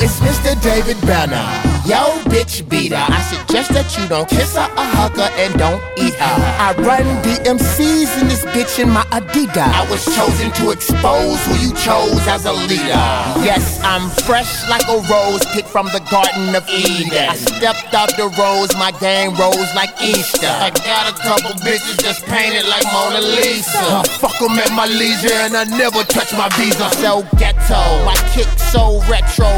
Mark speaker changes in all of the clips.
Speaker 1: It's Mr. David Banner. Yo, bitch beater. I suggest that you don't kiss her or hug her and don't eat her. I run DMCs in this bitch in my Adidas. I was chosen to expose who you chose as a leader. Yes, I'm fresh like a rose picked from the Garden of Eden. I stepped out the rose, my game rose like Easter. I got a couple bitches just painted like Mona Lisa. I fuck them at my leisure and I never touch my visa. So ghetto, my kick so retro,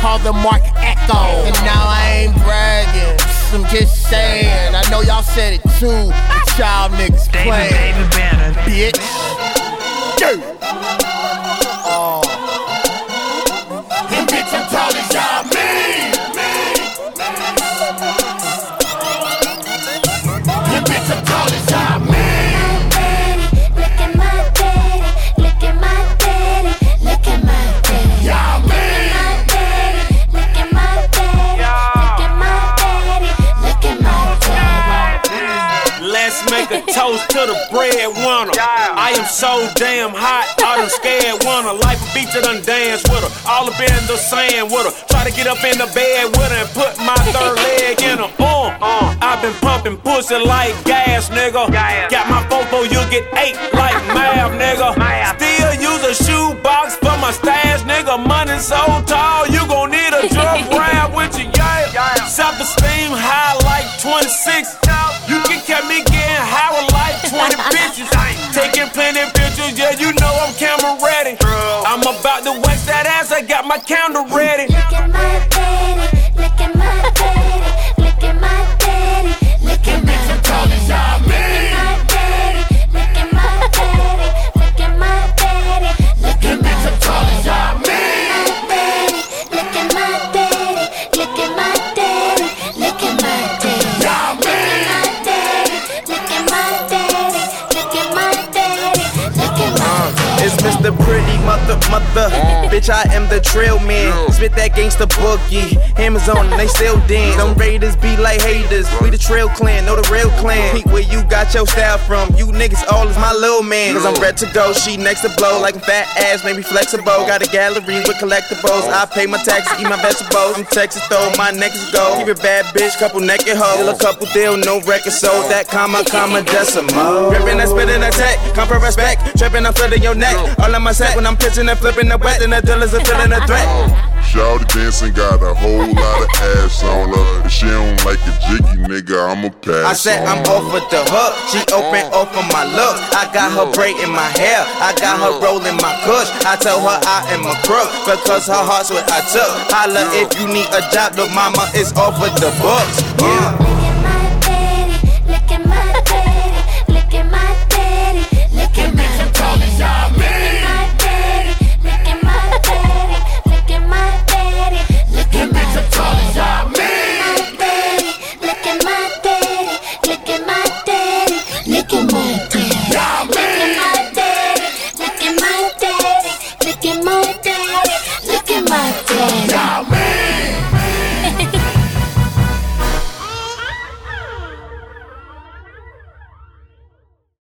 Speaker 1: Call the Marc Ecko. And now I ain't bragging. I'm just saying. I know y'all said it too. Child niggas playing.
Speaker 2: David Banner.
Speaker 1: Bitch. Yeah.
Speaker 3: A toast to the breadwinner. I am so damn hot, I done scared winner. Life a beat to done dance with her. All up in the sand with her. Try to get up in the bed with her and put my third leg in her. Uh, I've been pumping pussy like gas, nigga. Got my photo, you get eight like math, nigga. Still use a shoebox for my stash, nigga. Money so Taking plenty pictures, yeah, you know I'm camera ready. I'm about to wax that ass, I got my candle ready.
Speaker 4: Mr. Pretty Mother Mother. Bitch, I am the trail man. Spit that gangsta boogie. Hammers on and they still dance. Them raiders be like haters. We the trail clan, know the real clan. Peek where you got your style from. You niggas all is my little man. Cause I'm ready to go. She next to blow like a fat ass, maybe flexible. Got a gallery with collectibles. I pay my taxes, eat my vegetables. I'm Texas though, my neck is gold. Keep it bad bitch, couple naked hoes. Still a couple deal, no record sold. That comma, comma, decimal. Rippin' and spittin' attack, come for respect. Trippin', I'm flooding your neck. All on my when I'm pitching and flipping the wet, and the dealers are feeling a threat.
Speaker 5: Shawty dancing got a whole lot of ass on her. If she don't like a jiggy nigga, I'ma pass
Speaker 4: I said I'm
Speaker 5: on
Speaker 4: off with the hook. She open off of my look. I got her braiding my hair. I got her rolling my cush. I told her I am a crook because her heart's what I took. Holla if you need a job, look, mama is off with the books. Yeah.